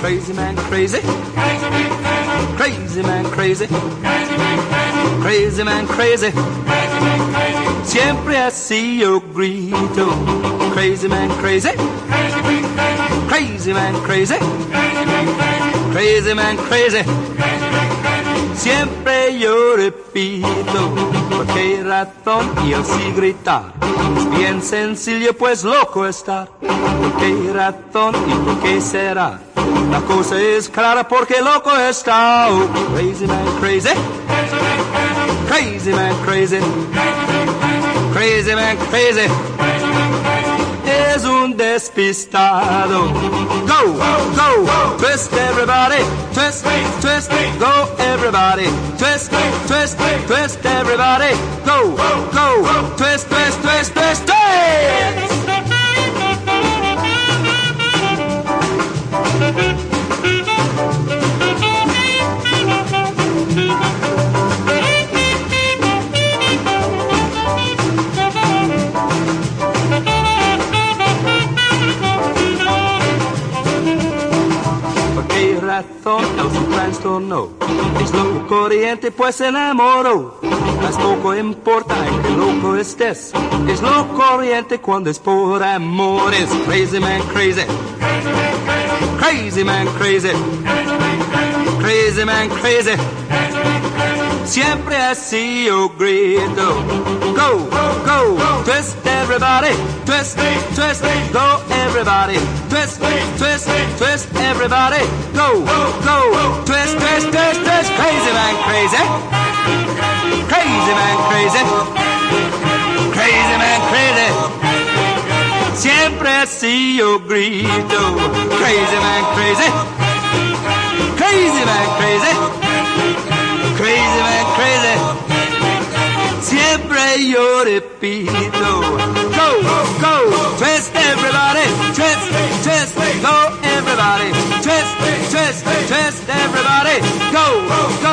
crazy. Man crazy Crazy man crazy. Crazy man crazy. Crazy man crazy. Siempre así yo grito. Crazy man crazy. Crazy man crazy. Crazy man crazy. Siempre yo repito, porque ratón y así gritar. Es bien sencillo, pues loco estar. Porque ratón y por qué será. La cosa es clara porque loco está. Oh, crazy man, crazy. Crazy man, crazy. Crazy man, crazy. Es un despistado. Go, go, twist everybody. Twist, twist, go everybody. Twist, twist, twist everybody. Go, go, twist, Ratón no se trastornó. Es loco corriente, pues se enamoró. Más poco importa en qué loco estés. Es loco corriente cuando es por amores. Crazy man, crazy. Crazy man, crazy. Crazy man, crazy. Siempre así yo grito. Go, go, twist everybody. Twist, twist, go everybody. Twist, twist, twist everybody. Go, go, twist, twist, twist, twist. Crazy man, crazy. Crazy man, crazy. Crazy man, crazy. Siempre así yo grito. Crazy man, crazy. Crazy man, crazy. Crazy man, crazy. Siempre yo repito. everybody, go, go.